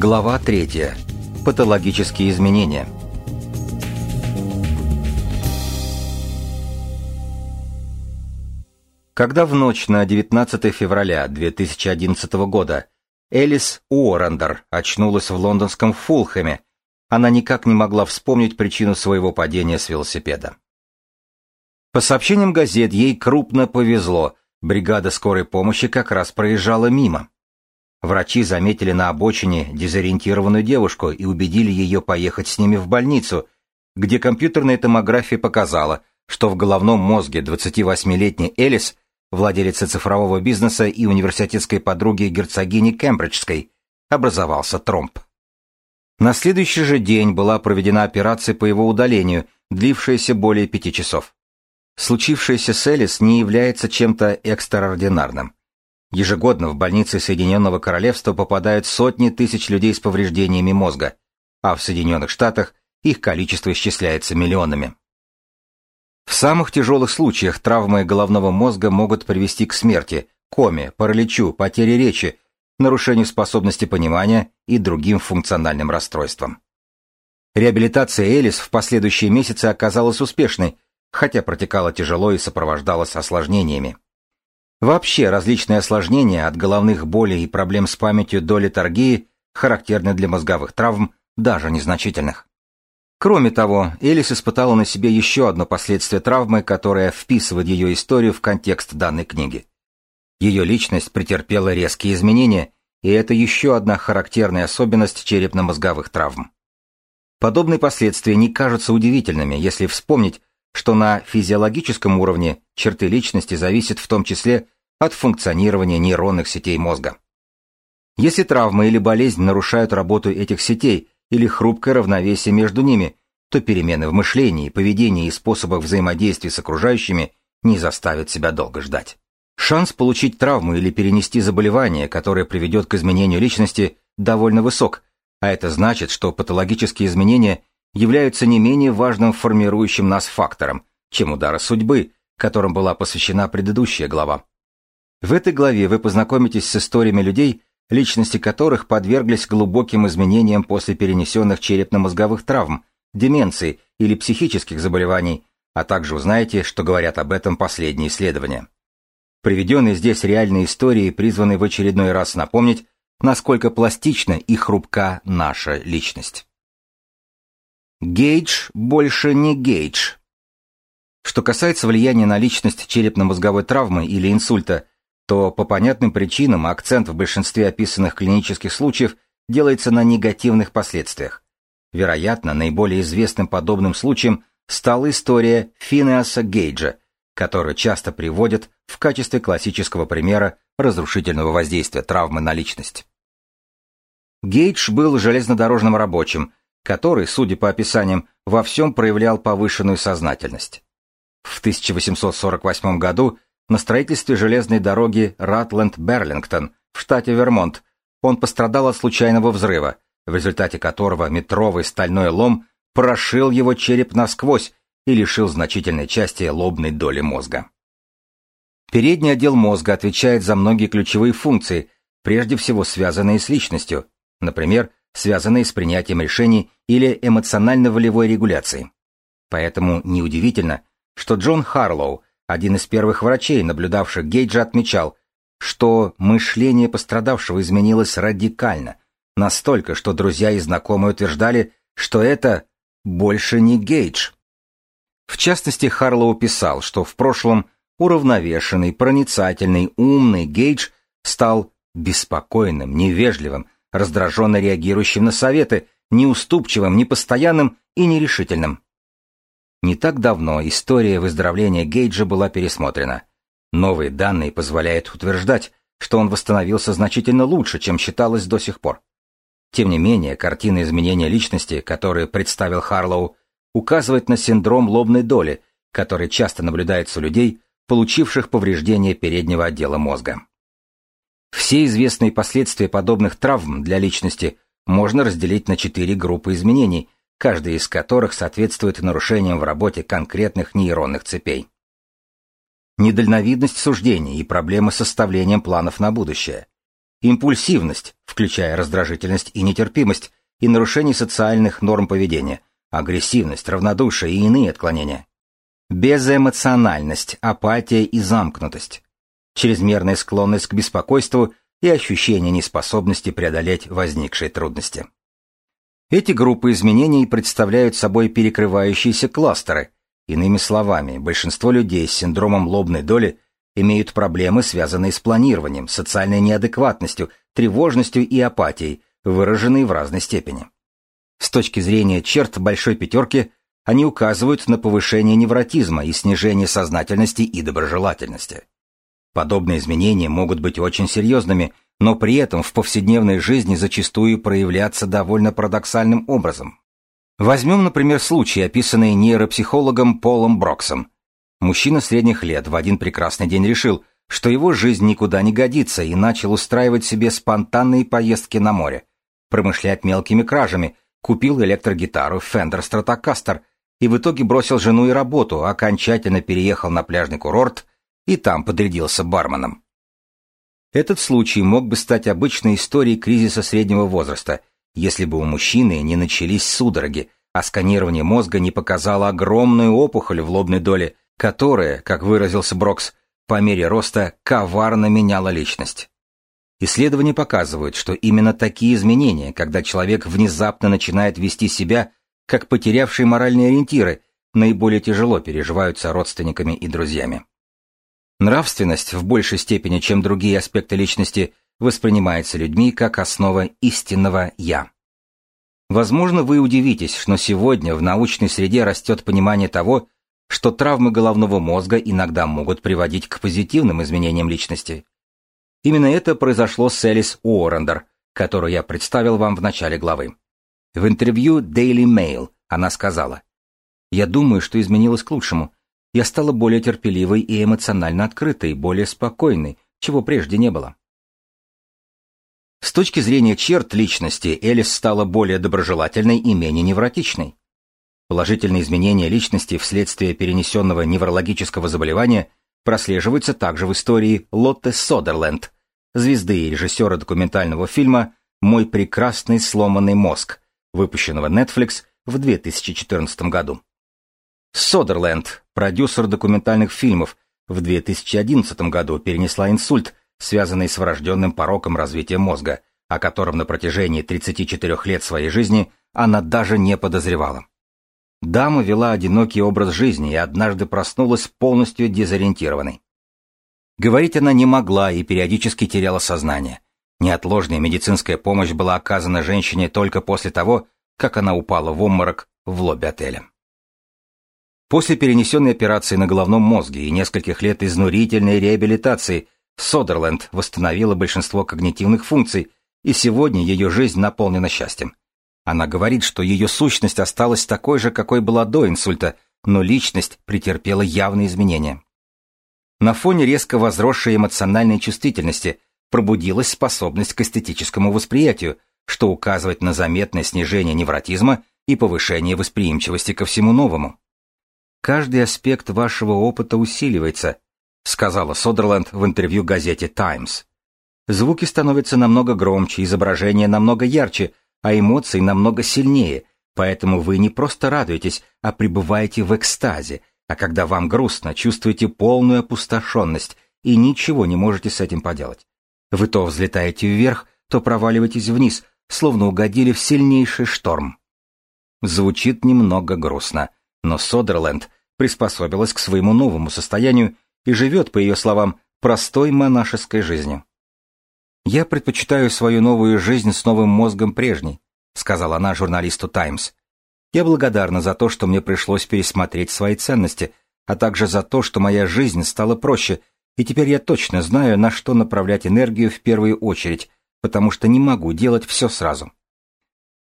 Глава 3. Патологические изменения. Когда в ночь на 19 февраля 2011 года Элис Уоррендер очнулась в лондонском Фулхэме, она никак не могла вспомнить причину своего падения с велосипеда. По сообщениям газет, ей крупно повезло, бригада скорой помощи как раз проезжала мимо. Врачи заметили на обочине дезориентированную девушку и убедили ее поехать с ними в больницу, где компьютерная томография показала, что в головном мозге 28-летней Элис, владелицы цифрового бизнеса и университетской подруги герцогини Кембриджской, образовался тромб. На следующий же день была проведена операция по его удалению, длившаяся более пяти часов. Случившееся с Элис не является чем-то экстраординарным. Ежегодно в больницы Соединенного Королевства попадают сотни тысяч людей с повреждениями мозга, а в Соединенных Штатах их количество исчисляется миллионами. В самых тяжелых случаях травмы головного мозга могут привести к смерти, коме, параличу, потере речи, нарушению способности понимания и другим функциональным расстройствам. Реабилитация Элис в последующие месяцы оказалась успешной, хотя протекала тяжело и сопровождалась осложнениями. Вообще различные осложнения от головных болей и проблем с памятью до летаргии характерны для мозговых травм, даже незначительных. Кроме того, Элис испытала на себе еще одно последствие травмы, которое вписывает ее историю в контекст данной книги. Ее личность претерпела резкие изменения, и это еще одна характерная особенность черепно-мозговых травм. Подобные последствия не кажутся удивительными, если вспомнить, что на физиологическом уровне черты личности зависят в том числе от функционирования нейронных сетей мозга. Если травма или болезнь нарушают работу этих сетей или хрупкое равновесие между ними, то перемены в мышлении, поведении и способах взаимодействия с окружающими не заставят себя долго ждать. Шанс получить травму или перенести заболевание, которое приведет к изменению личности, довольно высок, а это значит, что патологические изменения являются не менее важным формирующим нас фактором, чем удары судьбы, которым была посвящена предыдущая глава. В этой главе вы познакомитесь с историями людей, личности которых подверглись глубоким изменениям после перенесенных черепно-мозговых травм, деменции или психических заболеваний, а также узнаете, что говорят об этом последние исследования. Приведенные здесь реальные истории призваны в очередной раз напомнить, насколько пластична и хрупка наша личность. Гейдж больше не Гейдж. Что касается влияния на личность черепно-мозговой травмы или инсульта, то по понятным причинам акцент в большинстве описанных клинических случаев делается на негативных последствиях. Вероятно, наиболее известным подобным случаем стала история Финеаса Гейджа, которую часто приводят в качестве классического примера разрушительного воздействия травмы на личность. Гейдж был железнодорожным рабочим, который, судя по описаниям, во всем проявлял повышенную сознательность. В 1848 году на строительстве железной дороги Ратленд-Берлингтон в штате Вермонт он пострадал от случайного взрыва, в результате которого метровый стальной лом прошил его череп насквозь и лишил значительной части лобной доли мозга. Передний отдел мозга отвечает за многие ключевые функции, прежде всего связанные с личностью, например, связанные с принятием решений или эмоционально-волевой регуляцией. Поэтому неудивительно, что Джон Харлоу, один из первых врачей, наблюдавших Гейджа, отмечал, что мышление пострадавшего изменилось радикально, настолько, что друзья и знакомые утверждали, что это больше не Гейдж. В частности, Харлоу писал, что в прошлом уравновешенный, проницательный, умный Гейдж стал беспокойным, невежливым, раздраженно реагирующим на советы, неуступчивым, непостоянным и нерешительным. Не так давно история выздоровления Гейджа была пересмотрена. Новые данные позволяют утверждать, что он восстановился значительно лучше, чем считалось до сих пор. Тем не менее, картина изменения личности, которую представил Харлоу, указывает на синдром лобной доли, который часто наблюдается у людей, получивших повреждение переднего отдела мозга. Все известные последствия подобных травм для личности можно разделить на четыре группы изменений, каждая из которых соответствует нарушениям в работе конкретных нейронных цепей. Недальновидность суждений и проблемы с составлением планов на будущее. импульсивность, включая раздражительность и нетерпимость, и нарушение социальных норм поведения, агрессивность, равнодушие и иные отклонения. Безэмоциональность, апатия и замкнутость. Чрезмерная склонность к беспокойству и ощущение неспособности преодолеть возникшие трудности. Эти группы изменений представляют собой перекрывающиеся кластеры. Иными словами, большинство людей с синдромом лобной доли имеют проблемы, связанные с планированием, социальной неадекватностью, тревожностью и апатией, выраженные в разной степени. С точки зрения черт большой пятерки, они указывают на повышение невротизма и снижение сознательности и доброжелательности. Подобные изменения могут быть очень серьезными, но при этом в повседневной жизни зачастую проявляться довольно парадоксальным образом. Возьмем, например, случай, описанный нейропсихологом Полом Броксом. Мужчина средних лет в один прекрасный день решил, что его жизнь никуда не годится и начал устраивать себе спонтанные поездки на море, промышлять мелкими кражами, купил электрогитару Fender Stratocaster и в итоге бросил жену и работу, окончательно переехал на пляжный курорт и там подрядился барменом. Этот случай мог бы стать обычной историей кризиса среднего возраста, если бы у мужчины не начались судороги, а сканирование мозга не показало огромную опухоль в лобной доле, которая, как выразился Брокс, по мере роста коварно меняла личность. Исследования показывают, что именно такие изменения, когда человек внезапно начинает вести себя, как потерявший моральные ориентиры, наиболее тяжело переживаются родственниками и друзьями. Нравственность в большей степени, чем другие аспекты личности, воспринимается людьми как основа истинного «я». Возможно, вы удивитесь, но сегодня в научной среде растет понимание того, что травмы головного мозга иногда могут приводить к позитивным изменениям личности. Именно это произошло с Элис Уоррендер, которую я представил вам в начале главы. В интервью Daily Mail она сказала, «Я думаю, что изменилось к лучшему. Я стала более терпеливой и эмоционально открытой, более спокойной, чего прежде не было. С точки зрения черт личности, Элис стала более доброжелательной и менее невротичной. Положительные изменения личности вследствие перенесенного неврологического заболевания прослеживаются также в истории Лотте Содерленд, звезды и режиссера документального фильма «Мой прекрасный сломанный мозг», выпущенного Netflix в 2014 году. Содерленд, продюсер документальных фильмов, в 2011 году перенесла инсульт, связанный с врожденным пороком развития мозга, о котором на протяжении 34 лет своей жизни она даже не подозревала. Дама вела одинокий образ жизни и однажды проснулась полностью дезориентированной. Говорить она не могла и периодически теряла сознание. Неотложная медицинская помощь была оказана женщине только после того, как она упала в обморок в лобби отеля. После перенесенной операции на головном мозге и нескольких лет изнурительной реабилитации Содерленд восстановила большинство когнитивных функций, и сегодня ее жизнь наполнена счастьем. Она говорит, что ее сущность осталась такой же, какой была до инсульта, но личность претерпела явные изменения. На фоне резко возросшей эмоциональной чувствительности пробудилась способность к эстетическому восприятию, что указывает на заметное снижение невротизма и повышение восприимчивости ко всему новому. Каждый аспект вашего опыта усиливается, сказала Содерленд в интервью газете Times. Звуки становятся намного громче, изображения намного ярче, а эмоции намного сильнее, поэтому вы не просто радуетесь, а пребываете в экстазе, а когда вам грустно, чувствуете полную опустошенность и ничего не можете с этим поделать. Вы то взлетаете вверх, то проваливаетесь вниз, словно угодили в сильнейший шторм. Звучит немного грустно, но Содерленд приспособилась к своему новому состоянию и живет, по ее словам, простой монашеской жизнью. «Я предпочитаю свою новую жизнь с новым мозгом прежней», сказала она журналисту «Таймс». «Я благодарна за то, что мне пришлось пересмотреть свои ценности, а также за то, что моя жизнь стала проще, и теперь я точно знаю, на что направлять энергию в первую очередь, потому что не могу делать все сразу».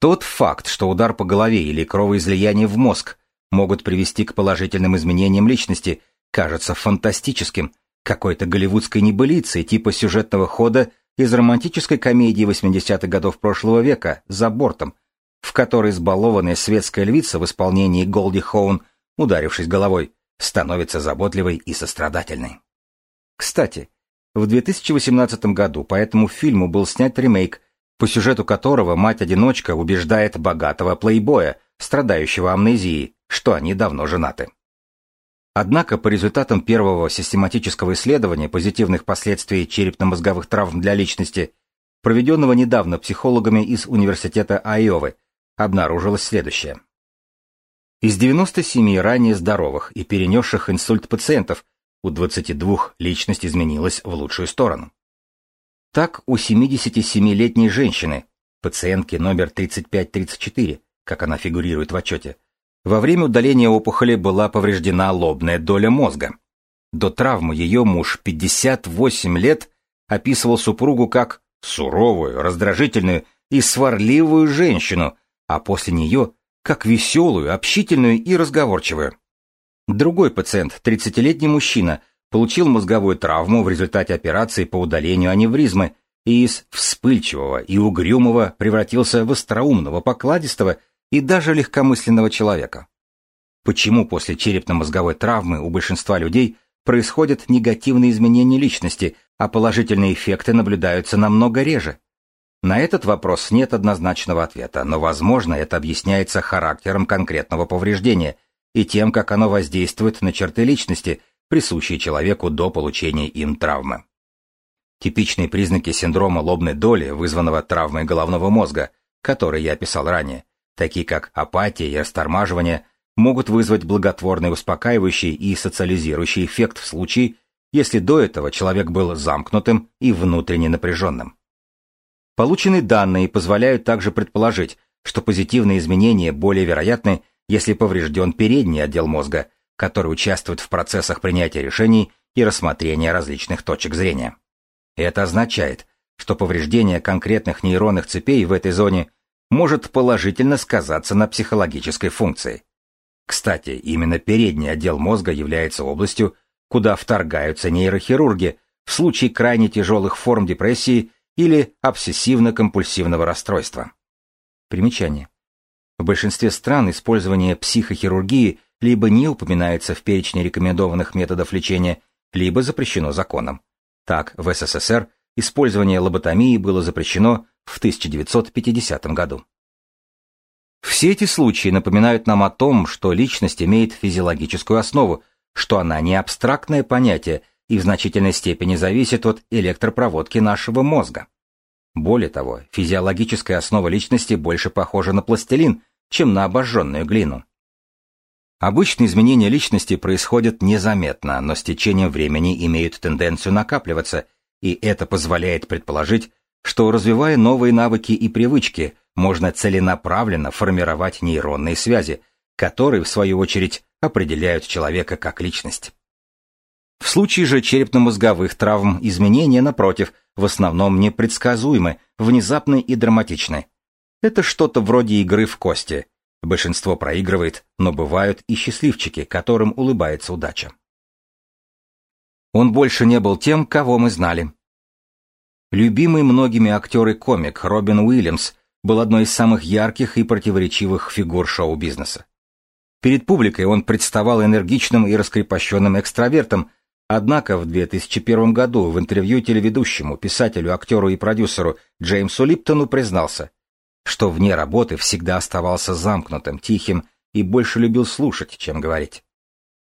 Тот факт, что удар по голове или кровоизлияние в мозг могут привести к положительным изменениям личности, кажется фантастическим, какой-то голливудской небылицей типа сюжетного хода из романтической комедии 80-х годов прошлого века «За бортом», в которой избалованная светская львица в исполнении Голди Хоун, ударившись головой, становится заботливой и сострадательной. Кстати, в 2018 году по этому фильму был снят ремейк, по сюжету которого мать-одиночка убеждает богатого плейбоя, страдающего амнезией, что они давно женаты. Однако по результатам первого систематического исследования позитивных последствий черепно-мозговых травм для личности, проведенного недавно психологами из Университета Айовы, обнаружилось следующее. Из 97 ранее здоровых и перенесших инсульт пациентов у 22 личность изменилась в лучшую сторону. Так, у 77-летней женщины, пациентки номер 3534, как она фигурирует в отчете, во время удаления опухоли была повреждена лобная доля мозга. До травмы ее муж 58 лет описывал супругу как суровую, раздражительную и сварливую женщину, а после нее как веселую, общительную и разговорчивую. Другой пациент, 30-летний мужчина, получил мозговую травму в результате операции по удалению аневризмы и из вспыльчивого и угрюмого превратился в остроумного, покладистого и даже легкомысленного человека. Почему после черепно-мозговой травмы у большинства людей происходят негативные изменения личности, а положительные эффекты наблюдаются намного реже? На этот вопрос нет однозначного ответа, но, возможно, это объясняется характером конкретного повреждения и тем, как оно воздействует на черты личности, присущие человеку до получения им травмы. Типичные признаки синдрома лобной доли, вызванного травмой головного мозга, который я описал ранее, такие как апатия и растормаживание, могут вызвать благотворный успокаивающий и социализирующий эффект в случае, если до этого человек был замкнутым и внутренне напряженным. Полученные данные позволяют также предположить, что позитивные изменения более вероятны, если поврежден передний отдел мозга, который участвует в процессах принятия решений и рассмотрения различных точек зрения. Это означает, что повреждение конкретных нейронных цепей в этой зоне может положительно сказаться на психологической функции. Кстати, именно передний отдел мозга является областью, куда вторгаются нейрохирурги в случае крайне тяжелых форм депрессии или обсессивно-компульсивного расстройства. Примечание. В большинстве стран использование психохирургии либо не упоминается в перечне рекомендованных методов лечения, либо запрещено законом. Так, в СССР использование лоботомии было запрещено в 1950 году. Все эти случаи напоминают нам о том, что личность имеет физиологическую основу, что она не абстрактное понятие, и в значительной степени зависит от электропроводки нашего мозга. Более того, физиологическая основа личности больше похожа на пластилин, чем на обожженную глину. Обычно изменения личности происходят незаметно, но с течением времени имеют тенденцию накапливаться, и это позволяет предположить, что развивая новые навыки и привычки, можно целенаправленно формировать нейронные связи, которые, в свою очередь, определяют человека как личность. В случае же черепно-мозговых травм изменения, напротив, в основном непредсказуемы, внезапны и драматичны. Это что-то вроде игры в кости. Большинство проигрывает, но бывают и счастливчики, которым улыбается удача. Он больше не был тем, кого мы знали. Любимый многими актер и комик Робин Уильямс был одной из самых ярких и противоречивых фигур шоу-бизнеса. Перед публикой он представал энергичным и раскрепощенным экстравертом, Однако в 2001 году в интервью телеведущему, писателю, актеру и продюсеру Джеймсу Липтону признался, что вне работы всегда оставался замкнутым, тихим и больше любил слушать, чем говорить.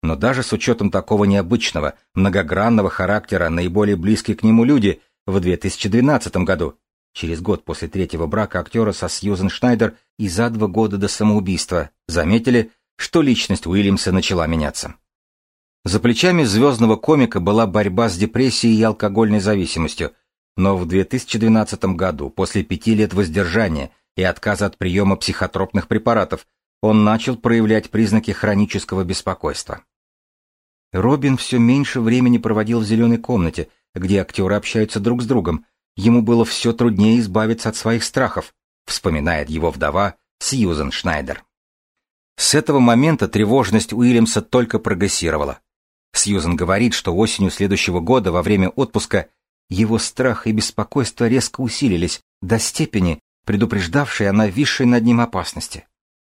Но даже с учетом такого необычного, многогранного характера наиболее близкие к нему люди в 2012 году, через год после третьего брака актера со Сьюзен Шнайдер и за два года до самоубийства, заметили, что личность Уильямса начала меняться. За плечами звездного комика была борьба с депрессией и алкогольной зависимостью, но в 2012 году, после пяти лет воздержания и отказа от приема психотропных препаратов, он начал проявлять признаки хронического беспокойства. Робин все меньше времени проводил в зеленой комнате, где актеры общаются друг с другом. Ему было все труднее избавиться от своих страхов, вспоминает его вдова Сьюзен Шнайдер. С этого момента тревожность Уильямса только прогрессировала. Сьюзен говорит, что осенью следующего года во время отпуска его страх и беспокойство резко усилились до степени, предупреждавшей о нависшей над ним опасности.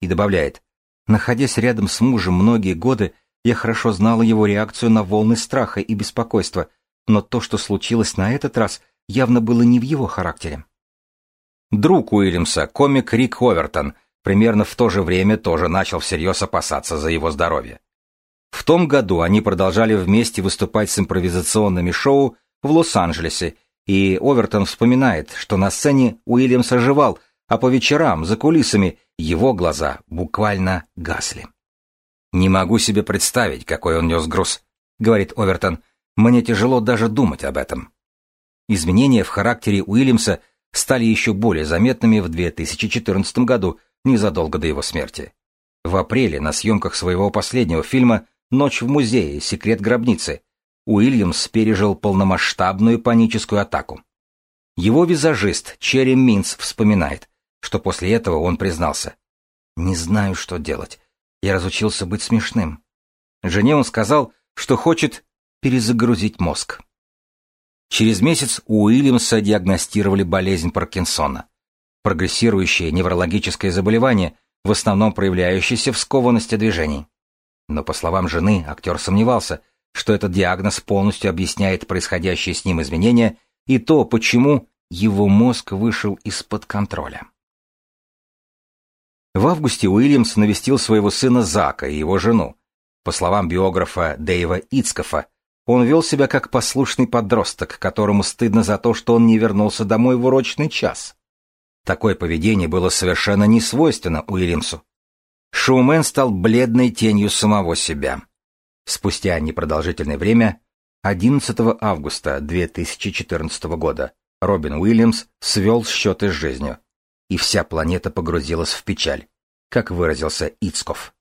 И добавляет, находясь рядом с мужем многие годы, я хорошо знала его реакцию на волны страха и беспокойства, но то, что случилось на этот раз, явно было не в его характере. Друг Уильямса, комик Рик Овертон, примерно в то же время тоже начал всерьез опасаться за его здоровье. В том году они продолжали вместе выступать с импровизационными шоу в Лос-Анджелесе, и Овертон вспоминает, что на сцене Уильямс оживал, а по вечерам, за кулисами, его глаза буквально гасли. «Не могу себе представить, какой он нес груз», — говорит Овертон. «Мне тяжело даже думать об этом». Изменения в характере Уильямса стали еще более заметными в 2014 году, незадолго до его смерти. В апреле на съемках своего последнего фильма «Ночь в музее. Секрет гробницы» Уильямс пережил полномасштабную паническую атаку. Его визажист Черри Минц вспоминает, что после этого он признался. «Не знаю, что делать. Я разучился быть смешным». Жене он сказал, что хочет перезагрузить мозг. Через месяц у Уильямса диагностировали болезнь Паркинсона. Прогрессирующее неврологическое заболевание, в основном проявляющееся в скованности движений. Но, по словам жены, актер сомневался, что этот диагноз полностью объясняет происходящие с ним изменения и то, почему его мозг вышел из-под контроля. В августе Уильямс навестил своего сына Зака и его жену. По словам биографа Дэйва Ицкофа, он вел себя как послушный подросток, которому стыдно за то, что он не вернулся домой в урочный час. Такое поведение было совершенно не свойственно Уильямсу. Шоумен стал бледной тенью самого себя. Спустя непродолжительное время, 11 августа 2014 года, Робин Уильямс свел счеты с жизнью, и вся планета погрузилась в печаль, как выразился Ицков.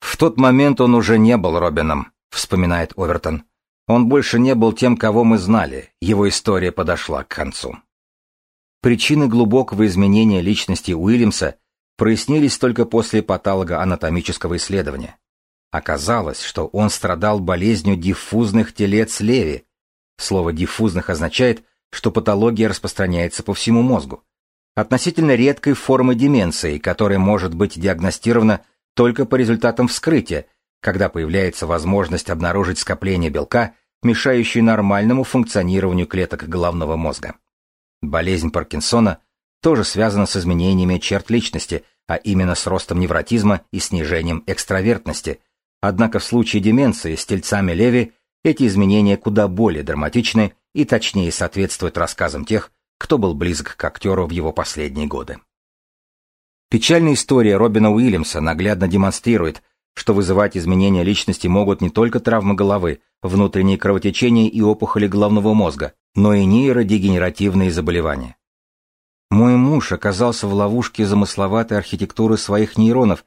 В тот момент он уже не был Робином, вспоминает Овертон. Он больше не был тем, кого мы знали, его история подошла к концу. Причины глубокого изменения личности Уильямса прояснились только после патологоанатомического исследования. Оказалось, что он страдал болезнью диффузных телец Леви. Слово «диффузных» означает, что патология распространяется по всему мозгу. Относительно редкой формы деменции, которая может быть диагностирована только по результатам вскрытия, когда появляется возможность обнаружить скопление белка, мешающее нормальному функционированию клеток головного мозга. Болезнь Паркинсона тоже связана с изменениями черт личности, а именно с ростом невротизма и снижением экстравертности. Однако в случае деменции с тельцами Леви эти изменения куда более драматичны и точнее соответствуют рассказам тех, кто был близок к актеру в его последние годы. Печальная история Робина Уильямса наглядно демонстрирует, что вызывать изменения личности могут не только травмы головы, внутренние кровотечения и опухоли головного мозга, но и нейродегенеративные заболевания. Мой муж оказался в ловушке замысловатой архитектуры своих нейронов,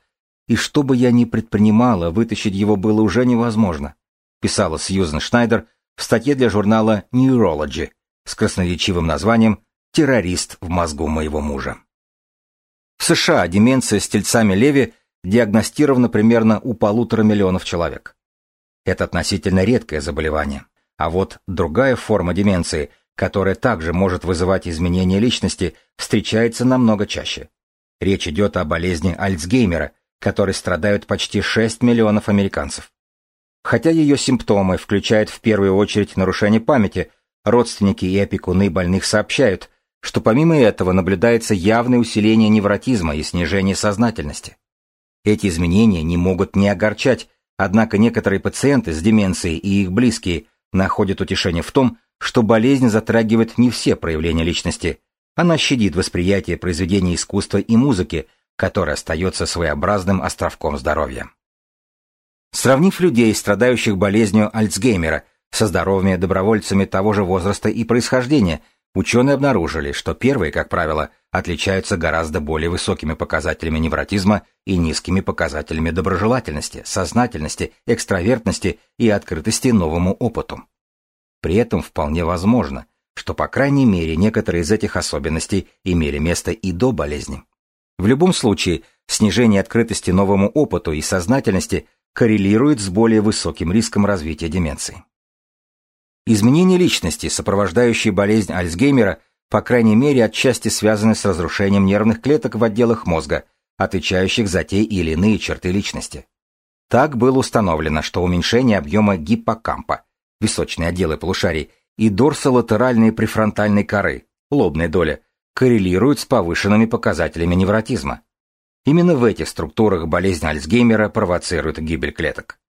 и что бы я ни предпринимала, вытащить его было уже невозможно, писала Сьюзен Шнайдер в статье для журнала Neurology с красноречивым названием «Террорист в мозгу моего мужа». В США деменция с тельцами Леви диагностирована примерно у полутора миллионов человек. Это относительно редкое заболевание. А вот другая форма деменции, которая также может вызывать изменения личности, встречается намного чаще. Речь идет о болезни Альцгеймера, которой страдают почти 6 миллионов американцев. Хотя ее симптомы включают в первую очередь нарушение памяти, родственники и опекуны больных сообщают, что помимо этого наблюдается явное усиление невротизма и снижение сознательности. Эти изменения не могут не огорчать, однако некоторые пациенты с деменцией и их близкие находят утешение в том, что болезнь затрагивает не все проявления личности. Она щадит восприятие произведений искусства и музыки, которое остается своеобразным островком здоровья. Сравнив людей, страдающих болезнью Альцгеймера, со здоровыми добровольцами того же возраста и происхождения – Ученые обнаружили, что первые, как правило, отличаются гораздо более высокими показателями невротизма и низкими показателями доброжелательности, сознательности, экстравертности и открытости новому опыту. При этом вполне возможно, что по крайней мере некоторые из этих особенностей имели место и до болезни. В любом случае, снижение открытости новому опыту и сознательности коррелирует с более высоким риском развития деменции. Изменения личности, сопровождающие болезнь Альцгеймера, по крайней мере, отчасти связаны с разрушением нервных клеток в отделах мозга, отвечающих за те или иные черты личности. Так было установлено, что уменьшение объема гиппокампа, височные отделы полушарий, и дорсолатеральной префронтальной коры, лобная доля, коррелируют с повышенными показателями невротизма. Именно в этих структурах болезнь Альцгеймера провоцирует гибель клеток.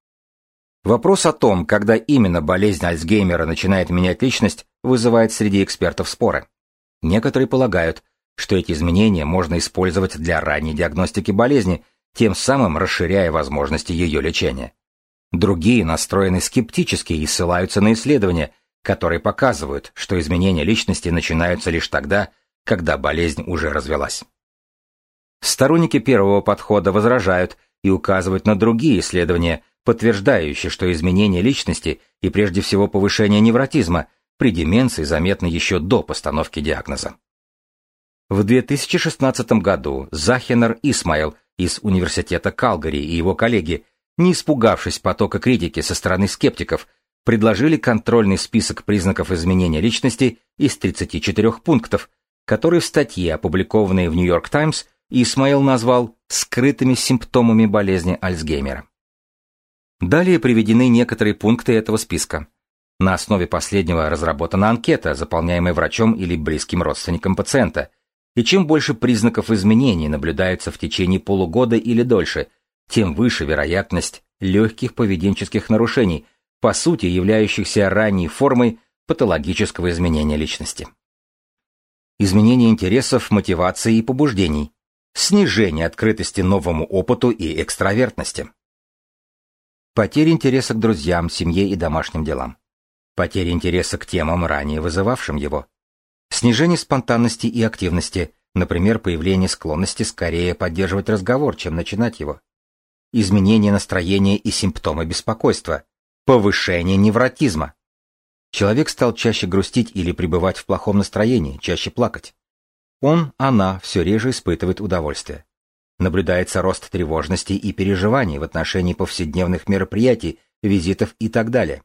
Вопрос о том, когда именно болезнь Альцгеймера начинает менять личность, вызывает среди экспертов споры. Некоторые полагают, что эти изменения можно использовать для ранней диагностики болезни, тем самым расширяя возможности ее лечения. Другие настроены скептически и ссылаются на исследования, которые показывают, что изменения личности начинаются лишь тогда, когда болезнь уже развелась. Сторонники первого подхода возражают и указывают на другие исследования, подтверждающие, что изменение личности и прежде всего повышение невротизма при деменции заметны еще до постановки диагноза. В 2016 году Захинер Исмаил из Университета Калгари и его коллеги, не испугавшись потока критики со стороны скептиков, предложили контрольный список признаков изменения личности из 34 пунктов, который в статье, опубликованной в Нью-Йорк Таймс, Исмаил назвал «скрытыми симптомами болезни Альцгеймера». Далее приведены некоторые пункты этого списка. На основе последнего разработана анкета, заполняемая врачом или близким родственником пациента. И чем больше признаков изменений наблюдается в течение полугода или дольше, тем выше вероятность легких поведенческих нарушений, по сути являющихся ранней формой патологического изменения личности. Изменение интересов, мотивации и побуждений. Снижение открытости новому опыту и экстравертности. Потеря интереса к друзьям, семье и домашним делам. Потеря интереса к темам, ранее вызывавшим его. Снижение спонтанности и активности, например, появление склонности скорее поддерживать разговор, чем начинать его. Изменение настроения и симптомы беспокойства. Повышение невротизма. Человек стал чаще грустить или пребывать в плохом настроении, чаще плакать. Он, она все реже испытывает удовольствие. Наблюдается рост тревожности и переживаний в отношении повседневных мероприятий, визитов и так далее.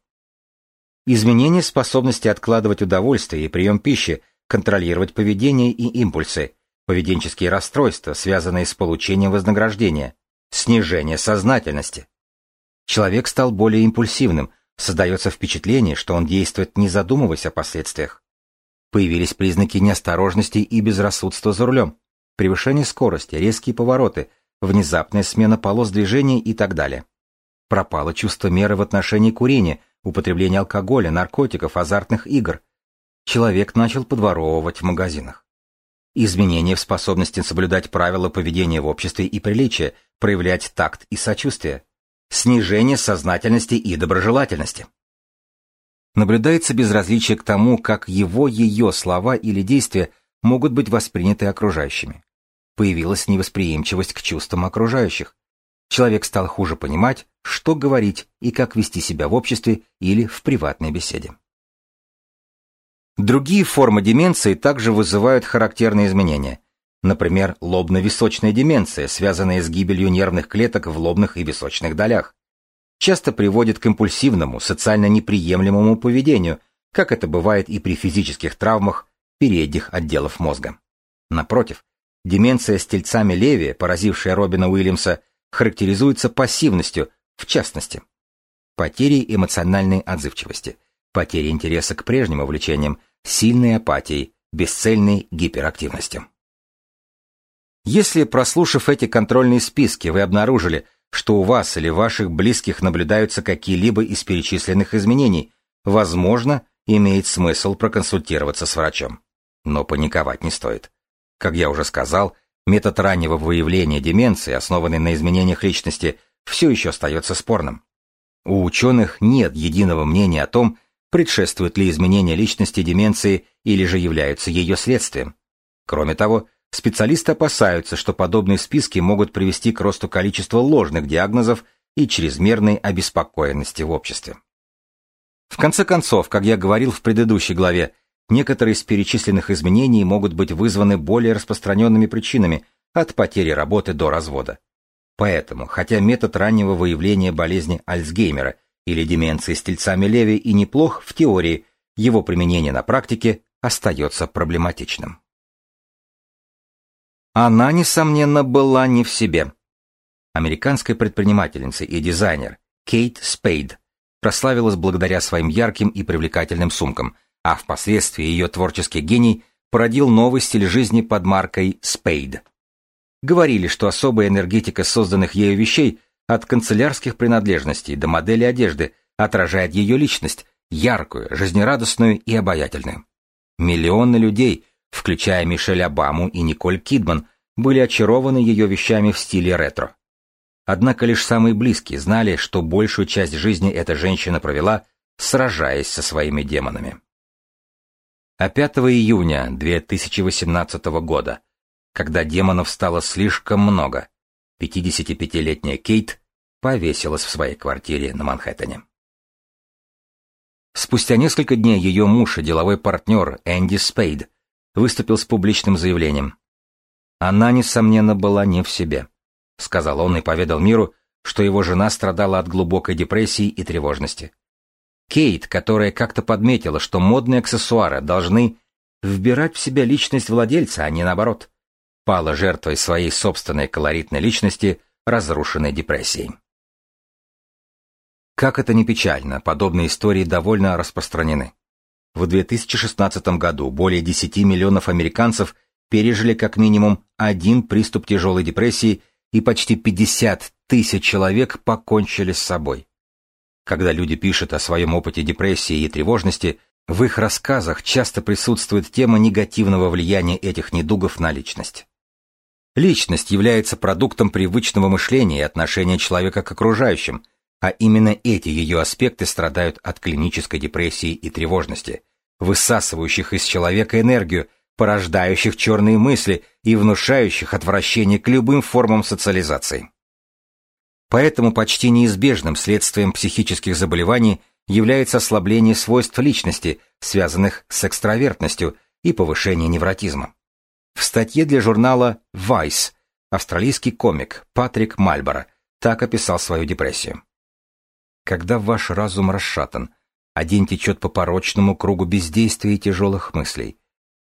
Изменение способности откладывать удовольствие и прием пищи, контролировать поведение и импульсы, поведенческие расстройства, связанные с получением вознаграждения, снижение сознательности. Человек стал более импульсивным, создается впечатление, что он действует не задумываясь о последствиях. Появились признаки неосторожности и безрассудства за рулем превышение скорости, резкие повороты, внезапная смена полос движения и так далее. Пропало чувство меры в отношении курения, употребления алкоголя, наркотиков, азартных игр. Человек начал подворовывать в магазинах. Изменения в способности соблюдать правила поведения в обществе и приличия, проявлять такт и сочувствие. Снижение сознательности и доброжелательности. Наблюдается безразличие к тому, как его ее слова или действия могут быть восприняты окружающими появилась невосприимчивость к чувствам окружающих. Человек стал хуже понимать, что говорить и как вести себя в обществе или в приватной беседе. Другие формы деменции также вызывают характерные изменения. Например, лобно-височная деменция, связанная с гибелью нервных клеток в лобных и височных долях. Часто приводит к импульсивному, социально неприемлемому поведению, как это бывает и при физических травмах передних отделов мозга. Напротив, Деменция с тельцами Леви, поразившая Робина Уильямса, характеризуется пассивностью, в частности, потерей эмоциональной отзывчивости, потерей интереса к прежним увлечениям, сильной апатией, бесцельной гиперактивностью. Если, прослушав эти контрольные списки, вы обнаружили, что у вас или ваших близких наблюдаются какие-либо из перечисленных изменений, возможно, имеет смысл проконсультироваться с врачом. Но паниковать не стоит. Как я уже сказал, метод раннего выявления деменции, основанный на изменениях личности, все еще остается спорным. У ученых нет единого мнения о том, предшествуют ли изменения личности деменции или же являются ее следствием. Кроме того, специалисты опасаются, что подобные списки могут привести к росту количества ложных диагнозов и чрезмерной обеспокоенности в обществе. В конце концов, как я говорил в предыдущей главе, Некоторые из перечисленных изменений могут быть вызваны более распространенными причинами, от потери работы до развода. Поэтому, хотя метод раннего выявления болезни Альцгеймера или деменции с тельцами Леви и неплох в теории, его применение на практике остается проблематичным. Она, несомненно, была не в себе. Американская предпринимательница и дизайнер Кейт Спейд прославилась благодаря своим ярким и привлекательным сумкам, а впоследствии ее творческий гений породил новый стиль жизни под маркой Spade. Говорили, что особая энергетика созданных ею вещей от канцелярских принадлежностей до модели одежды отражает ее личность, яркую, жизнерадостную и обаятельную. Миллионы людей, включая Мишель Обаму и Николь Кидман, были очарованы ее вещами в стиле ретро. Однако лишь самые близкие знали, что большую часть жизни эта женщина провела, сражаясь со своими демонами. А 5 июня 2018 года, когда демонов стало слишком много, 55-летняя Кейт повесилась в своей квартире на Манхэттене. Спустя несколько дней ее муж и деловой партнер Энди Спейд выступил с публичным заявлением. Она, несомненно, была не в себе, сказал он и поведал миру, что его жена страдала от глубокой депрессии и тревожности. Кейт, которая как-то подметила, что модные аксессуары должны вбирать в себя личность владельца, а не наоборот, пала жертвой своей собственной колоритной личности, разрушенной депрессией. Как это ни печально, подобные истории довольно распространены. В 2016 году более 10 миллионов американцев пережили как минимум один приступ тяжелой депрессии и почти 50 тысяч человек покончили с собой. Когда люди пишут о своем опыте депрессии и тревожности, в их рассказах часто присутствует тема негативного влияния этих недугов на личность. Личность является продуктом привычного мышления и отношения человека к окружающим, а именно эти ее аспекты страдают от клинической депрессии и тревожности, высасывающих из человека энергию, порождающих черные мысли и внушающих отвращение к любым формам социализации. Поэтому почти неизбежным следствием психических заболеваний является ослабление свойств личности, связанных с экстравертностью и повышение невротизма. В статье для журнала Vice австралийский комик Патрик Мальборо так описал свою депрессию когда ваш разум расшатан, а день течет по порочному кругу бездействия и тяжелых мыслей.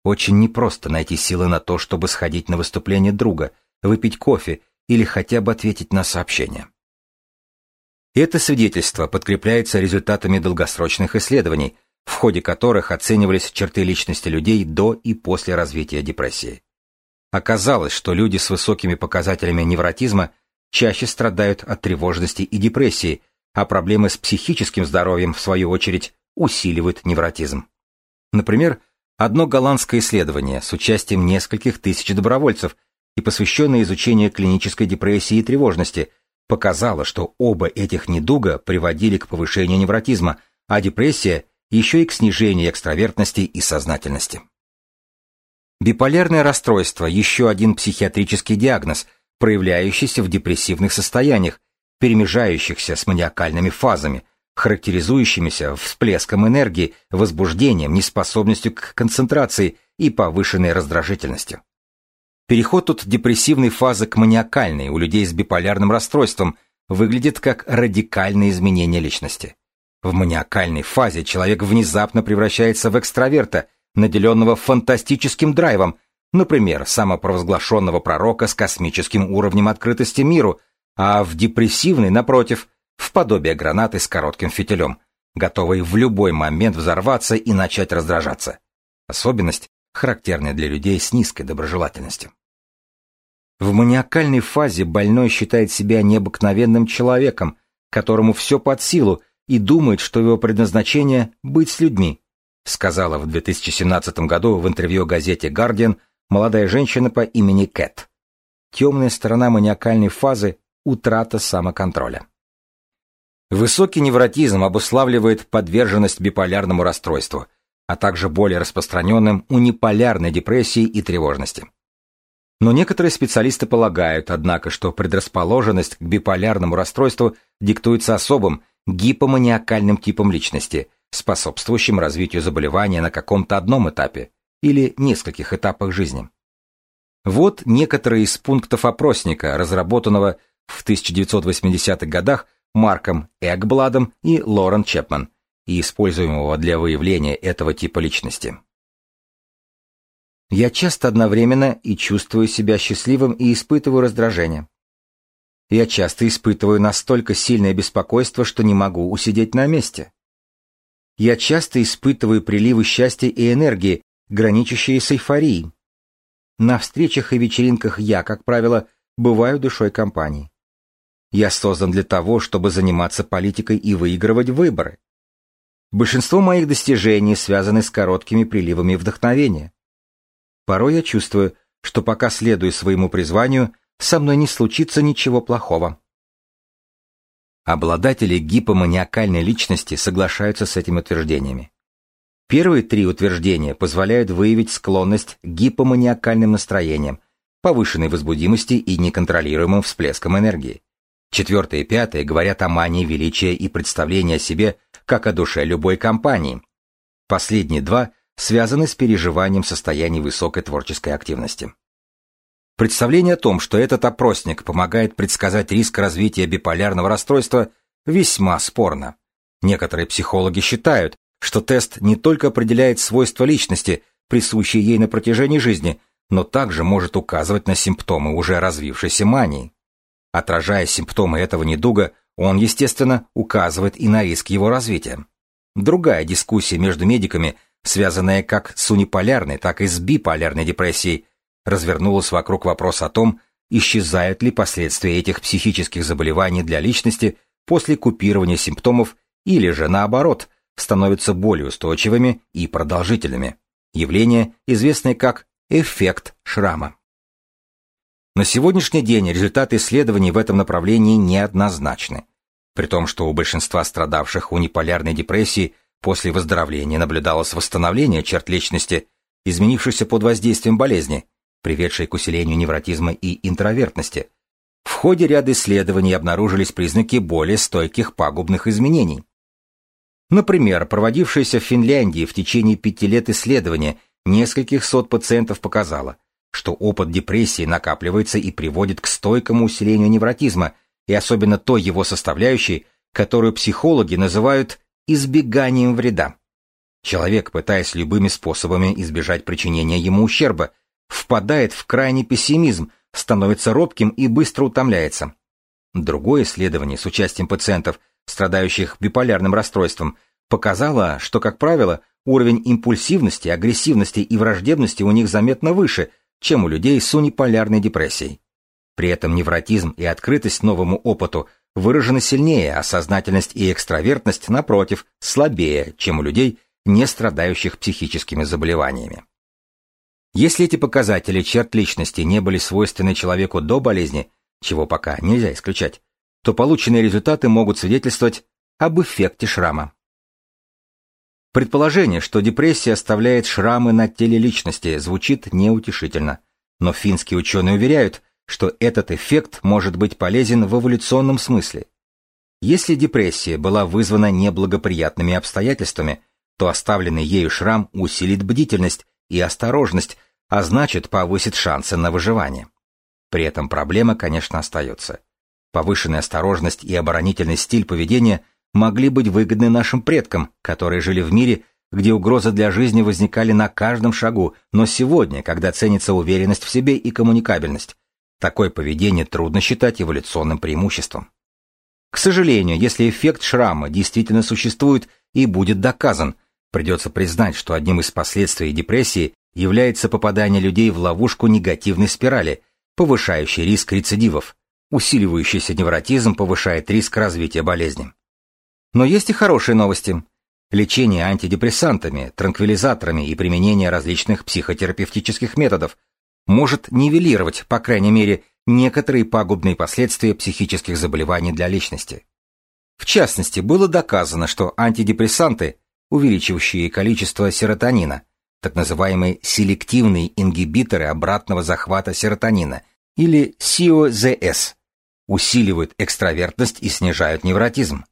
Очень непросто найти силы на то, чтобы сходить на выступление друга, выпить кофе или хотя бы ответить на сообщение. Это свидетельство подкрепляется результатами долгосрочных исследований, в ходе которых оценивались черты личности людей до и после развития депрессии. Оказалось, что люди с высокими показателями невротизма чаще страдают от тревожности и депрессии, а проблемы с психическим здоровьем, в свою очередь, усиливают невротизм. Например, одно голландское исследование с участием нескольких тысяч добровольцев и посвященное изучению клинической депрессии и тревожности показало, что оба этих недуга приводили к повышению невротизма, а депрессия еще и к снижению экстравертности и сознательности. Биполярное расстройство – еще один психиатрический диагноз, проявляющийся в депрессивных состояниях, перемежающихся с маниакальными фазами, характеризующимися всплеском энергии, возбуждением, неспособностью к концентрации и повышенной раздражительностью. Переход от депрессивной фазы к маниакальной у людей с биполярным расстройством выглядит как радикальное изменение личности. В маниакальной фазе человек внезапно превращается в экстраверта, наделенного фантастическим драйвом, например, самопровозглашенного пророка с космическим уровнем открытости миру, а в депрессивной, напротив, в подобие гранаты с коротким фитилем, готовой в любой момент взорваться и начать раздражаться. Особенность, характерная для людей с низкой доброжелательностью. В маниакальной фазе больной считает себя необыкновенным человеком, которому все под силу, и думает, что его предназначение — быть с людьми, сказала в 2017 году в интервью газете «Гардиан» молодая женщина по имени Кэт. Темная сторона маниакальной фазы утрата самоконтроля. Высокий невротизм обуславливает подверженность биполярному расстройству, а также более распространенным униполярной депрессии и тревожности. Но некоторые специалисты полагают, однако, что предрасположенность к биполярному расстройству диктуется особым гипоманиакальным типом личности, способствующим развитию заболевания на каком-то одном этапе или нескольких этапах жизни. Вот некоторые из пунктов опросника, разработанного в 1980-х годах Марком Эгбладом и Лорен Чепман и используемого для выявления этого типа личности. Я часто одновременно и чувствую себя счастливым и испытываю раздражение. я часто испытываю настолько сильное беспокойство, что не могу усидеть на месте. Я часто испытываю приливы счастья и энергии, граничащие с эйфорией. На встречах и вечеринках я, как правило, бываю душой компании. Я создан для того, чтобы заниматься политикой и выигрывать выборы. Большинство моих достижений связаны с короткими приливами вдохновения. Порой я чувствую, что пока следую своему призванию, со мной не случится ничего плохого. Обладатели гипоманиакальной личности соглашаются с этими утверждениями. Первые три утверждения позволяют выявить склонность к гипоманиакальным настроениям, повышенной возбудимости и неконтролируемым всплеском энергии. Четвертое и пятое говорят о мании величия и представлении о себе как о душе любой компании. Последние два связаны с переживанием состояний высокой творческой активности. Представление о том, что этот опросник помогает предсказать риск развития биполярного расстройства, весьма спорно. Некоторые психологи считают, что тест не только определяет свойства личности, присущие ей на протяжении жизни, но также может указывать на симптомы уже развившейся мании. Отражая симптомы этого недуга, он, естественно, указывает и на риск его развития. Другая дискуссия между медиками, связанная как с униполярной, так и с биполярной депрессией, развернулась вокруг вопроса о том, исчезают ли последствия этих психических заболеваний для личности после купирования симптомов или же наоборот – становятся более устойчивыми и продолжительными. Явление, известное как эффект шрама. На сегодняшний день результаты исследований в этом направлении неоднозначны, при том, что у большинства страдавших униполярной депрессии после выздоровления наблюдалось восстановление черт личности, изменившихся под воздействием болезни, приведшей к усилению невротизма и интровертности. В ходе ряда исследований обнаружились признаки более стойких пагубных изменений. Например, проводившееся в Финляндии в течение пяти лет исследование нескольких сот пациентов показало, что опыт депрессии накапливается и приводит к стойкому усилению невротизма, и особенно той его составляющей, которую психологи называют избеганием вреда. Человек, пытаясь любыми способами избежать причинения ему ущерба, впадает в крайний пессимизм, становится робким и быстро утомляется. Другое исследование с участием пациентов страдающих биполярным расстройством, показала, что, как правило, уровень импульсивности, агрессивности и враждебности у них заметно выше, чем у людей с униполярной депрессией. При этом невротизм и открытость новому опыту выражены сильнее, а сознательность и экстравертность, напротив, слабее, чем у людей, не страдающих психическими заболеваниями. Если эти показатели черт личности не были свойственны человеку до болезни, чего пока нельзя исключать, то полученные результаты могут свидетельствовать об эффекте шрама. Предположение, что депрессия оставляет шрамы на теле личности, звучит неутешительно, но финские ученые уверяют, что этот эффект может быть полезен в эволюционном смысле. Если депрессия была вызвана неблагоприятными обстоятельствами, то оставленный ею шрам усилит бдительность и осторожность, а значит повысит шансы на выживание. При этом проблема, конечно, остается. Повышенная осторожность и оборонительный стиль поведения могли быть выгодны нашим предкам, которые жили в мире, где угрозы для жизни возникали на каждом шагу, но сегодня, когда ценится уверенность в себе и коммуникабельность, такое поведение трудно считать эволюционным преимуществом. К сожалению, если эффект шрама действительно существует и будет доказан, придется признать, что одним из последствий депрессии является попадание людей в ловушку негативной спирали, повышающей риск рецидивов, Усиливающийся невротизм повышает риск развития болезни. Но есть и хорошие новости. Лечение антидепрессантами, транквилизаторами и применение различных психотерапевтических методов может нивелировать, по крайней мере, некоторые пагубные последствия психических заболеваний для личности. В частности, было доказано, что антидепрессанты, увеличивающие количество серотонина, так называемые селективные ингибиторы обратного захвата серотонина или СИОЗС, усиливают экстравертность и снижают невротизм.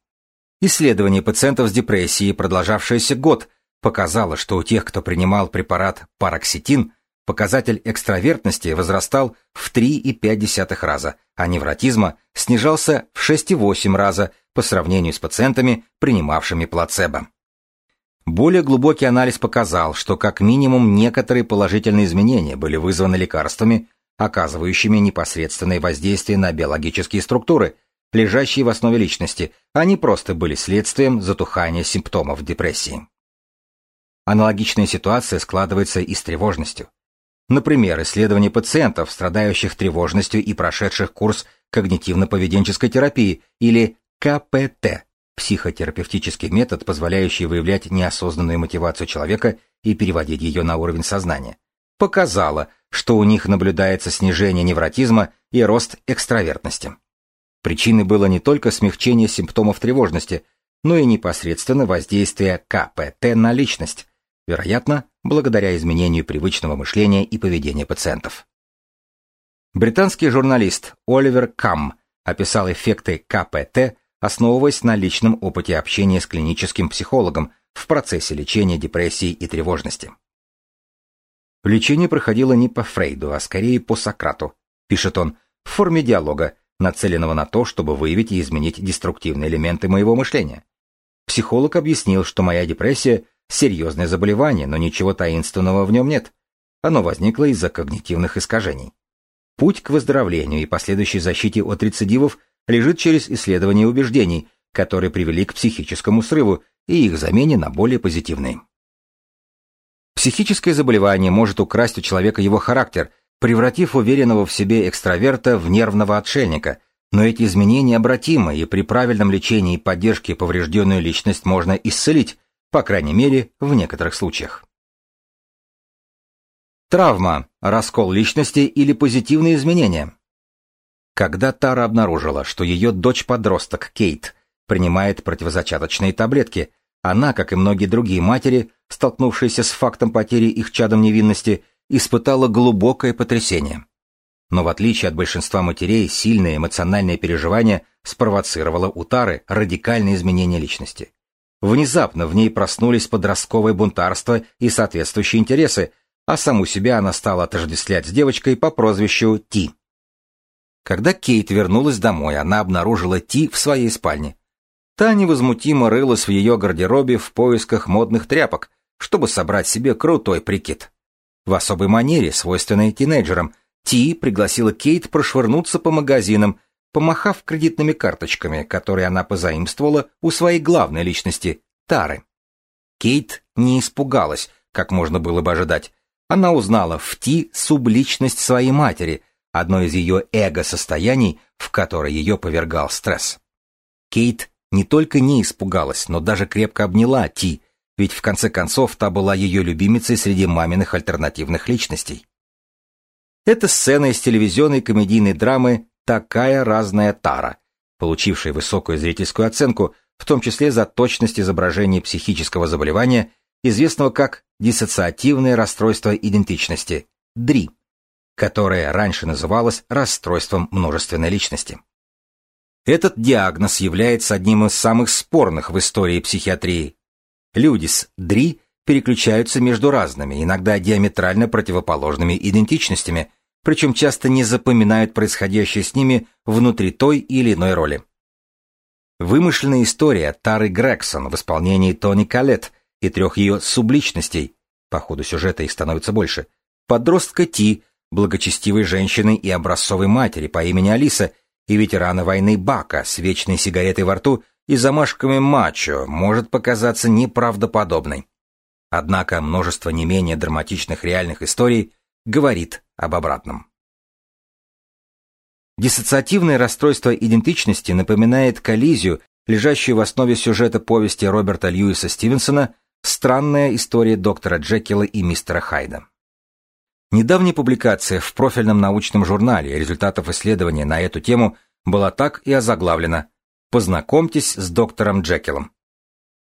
Исследование пациентов с депрессией, продолжавшееся год, показало, что у тех, кто принимал препарат пароксетин, показатель экстравертности возрастал в 3,5 раза, а невротизма снижался в 6,8 раза по сравнению с пациентами, принимавшими плацебо. Более глубокий анализ показал, что как минимум некоторые положительные изменения были вызваны лекарствами, оказывающими непосредственное воздействие на биологические структуры, лежащие в основе личности, они просто были следствием затухания симптомов депрессии. Аналогичная ситуация складывается и с тревожностью. Например, исследование пациентов, страдающих тревожностью и прошедших курс когнитивно-поведенческой терапии или КПТ, психотерапевтический метод, позволяющий выявлять неосознанную мотивацию человека и переводить ее на уровень сознания, показало, что у них наблюдается снижение невротизма и рост экстравертности. Причиной было не только смягчение симптомов тревожности, но и непосредственно воздействие КПТ на личность, вероятно, благодаря изменению привычного мышления и поведения пациентов. Британский журналист Оливер Кам описал эффекты КПТ, основываясь на личном опыте общения с клиническим психологом в процессе лечения депрессии и тревожности. Лечение проходило не по Фрейду, а скорее по Сократу, пишет он, в форме диалога, нацеленного на то, чтобы выявить и изменить деструктивные элементы моего мышления. Психолог объяснил, что моя депрессия – серьезное заболевание, но ничего таинственного в нем нет. Оно возникло из-за когнитивных искажений. Путь к выздоровлению и последующей защите от рецидивов лежит через исследование убеждений, которые привели к психическому срыву и их замене на более позитивные. Психическое заболевание может украсть у человека его характер, превратив уверенного в себе экстраверта в нервного отшельника, но эти изменения обратимы, и при правильном лечении и поддержке поврежденную личность можно исцелить, по крайней мере, в некоторых случаях. Травма, раскол личности или позитивные изменения. Когда Тара обнаружила, что ее дочь-подросток Кейт принимает противозачаточные таблетки, она, как и многие другие матери, столкнувшиеся с фактом потери их чадом невинности, испытала глубокое потрясение. Но в отличие от большинства матерей, сильное эмоциональное переживание спровоцировало у Тары радикальные изменения личности. Внезапно в ней проснулись подростковое бунтарство и соответствующие интересы, а саму себя она стала отождествлять с девочкой по прозвищу Ти. Когда Кейт вернулась домой, она обнаружила Ти в своей спальне. Та невозмутимо рылась в ее гардеробе в поисках модных тряпок, чтобы собрать себе крутой прикид. В особой манере, свойственной тинейджерам, Ти пригласила Кейт прошвырнуться по магазинам, помахав кредитными карточками, которые она позаимствовала у своей главной личности — Тары. Кейт не испугалась, как можно было бы ожидать. Она узнала в Ти субличность своей матери, одно из ее эго-состояний, в которое ее повергал стресс. Кейт не только не испугалась, но даже крепко обняла Ти, ведь в конце концов та была ее любимицей среди маминых альтернативных личностей. Это сцена из телевизионной комедийной драмы «Такая разная тара», получившая высокую зрительскую оценку, в том числе за точность изображения психического заболевания, известного как диссоциативное расстройство идентичности, ДРИ, которое раньше называлось расстройством множественной личности. Этот диагноз является одним из самых спорных в истории психиатрии. Люди с ДРИ переключаются между разными, иногда диаметрально противоположными идентичностями, причем часто не запоминают происходящее с ними внутри той или иной роли. Вымышленная история Тары Грегсон в исполнении Тони Калет и трех ее субличностей, по ходу сюжета их становится больше, подростка Ти, благочестивой женщины и образцовой матери по имени Алиса и ветерана войны Бака с вечной сигаретой во рту и замашками мачо может показаться неправдоподобной. Однако множество не менее драматичных реальных историй говорит об обратном. Диссоциативное расстройство идентичности напоминает коллизию, лежащую в основе сюжета повести Роберта Льюиса Стивенсона «Странная история доктора Джекила и мистера Хайда». Недавняя публикация в профильном научном журнале результатов исследования на эту тему была так и озаглавлена «Познакомьтесь с доктором Джекилом».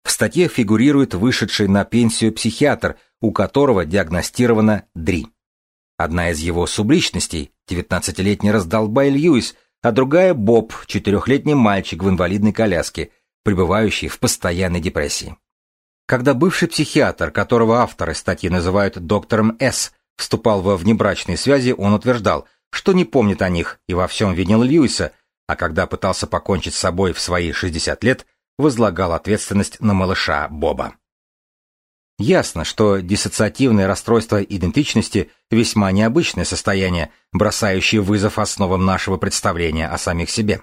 В статье фигурирует вышедший на пенсию психиатр, у которого диагностирована ДРИ. Одна из его субличностей – 19-летний раздолбай Льюис, а другая – Боб, четырехлетний мальчик в инвалидной коляске, пребывающий в постоянной депрессии. Когда бывший психиатр, которого авторы статьи называют доктором С, вступал во внебрачные связи, он утверждал, что не помнит о них и во всем винил Льюиса, а когда пытался покончить с собой в свои 60 лет, возлагал ответственность на малыша Боба. Ясно, что диссоциативное расстройство идентичности весьма необычное состояние, бросающее вызов основам нашего представления о самих себе.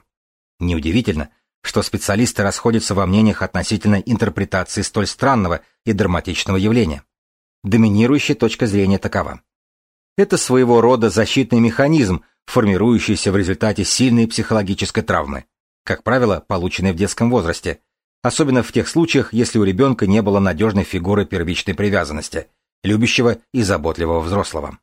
Неудивительно, что специалисты расходятся во мнениях относительно интерпретации столь странного и драматичного явления. Доминирующая точка зрения такова. Это своего рода защитный механизм, формирующийся в результате сильной психологической травмы, как правило, полученной в детском возрасте, особенно в тех случаях, если у ребенка не было надежной фигуры первичной привязанности, любящего и заботливого взрослого.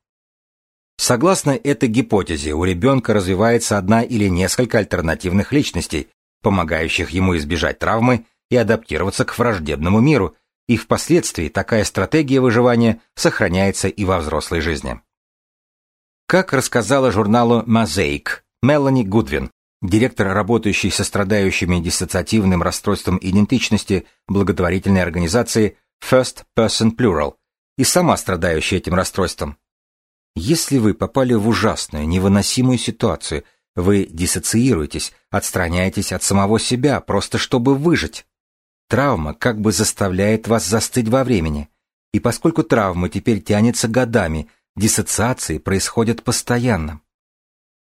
Согласно этой гипотезе, у ребенка развивается одна или несколько альтернативных личностей, помогающих ему избежать травмы и адаптироваться к враждебному миру, и впоследствии такая стратегия выживания сохраняется и во взрослой жизни. Как рассказала журналу «Мозаик» Мелани Гудвин, директор, работающий со страдающими диссоциативным расстройством идентичности благотворительной организации First Person Plural и сама страдающая этим расстройством. Если вы попали в ужасную, невыносимую ситуацию, вы диссоциируетесь, отстраняетесь от самого себя, просто чтобы выжить. Травма как бы заставляет вас застыть во времени. И поскольку травма теперь тянется годами, диссоциации происходят постоянно.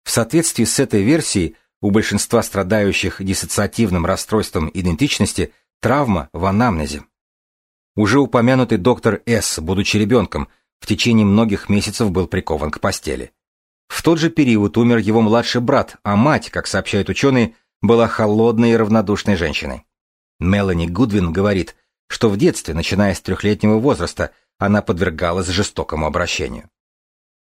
В соответствии с этой версией, у большинства страдающих диссоциативным расстройством идентичности травма в анамнезе. Уже упомянутый доктор С., будучи ребенком, в течение многих месяцев был прикован к постели. В тот же период умер его младший брат, а мать, как сообщают ученые, была холодной и равнодушной женщиной. Мелани Гудвин говорит, что в детстве, начиная с трехлетнего возраста, она подвергалась жестокому обращению.